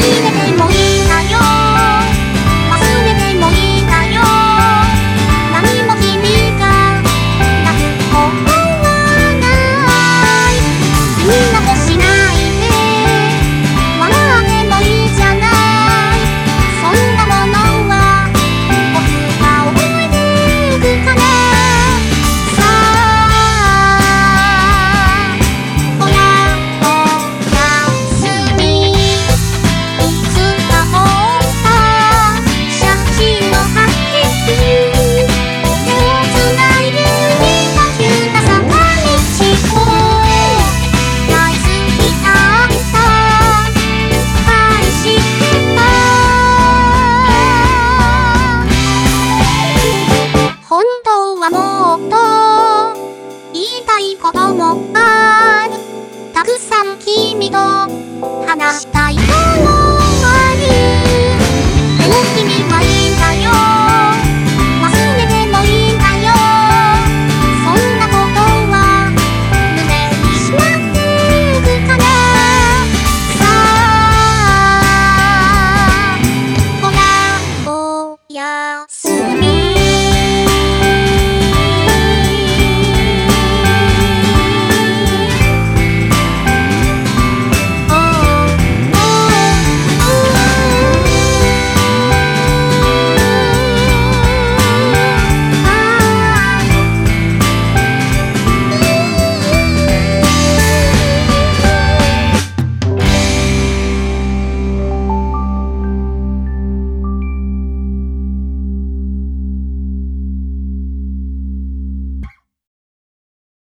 Thank you. 度話した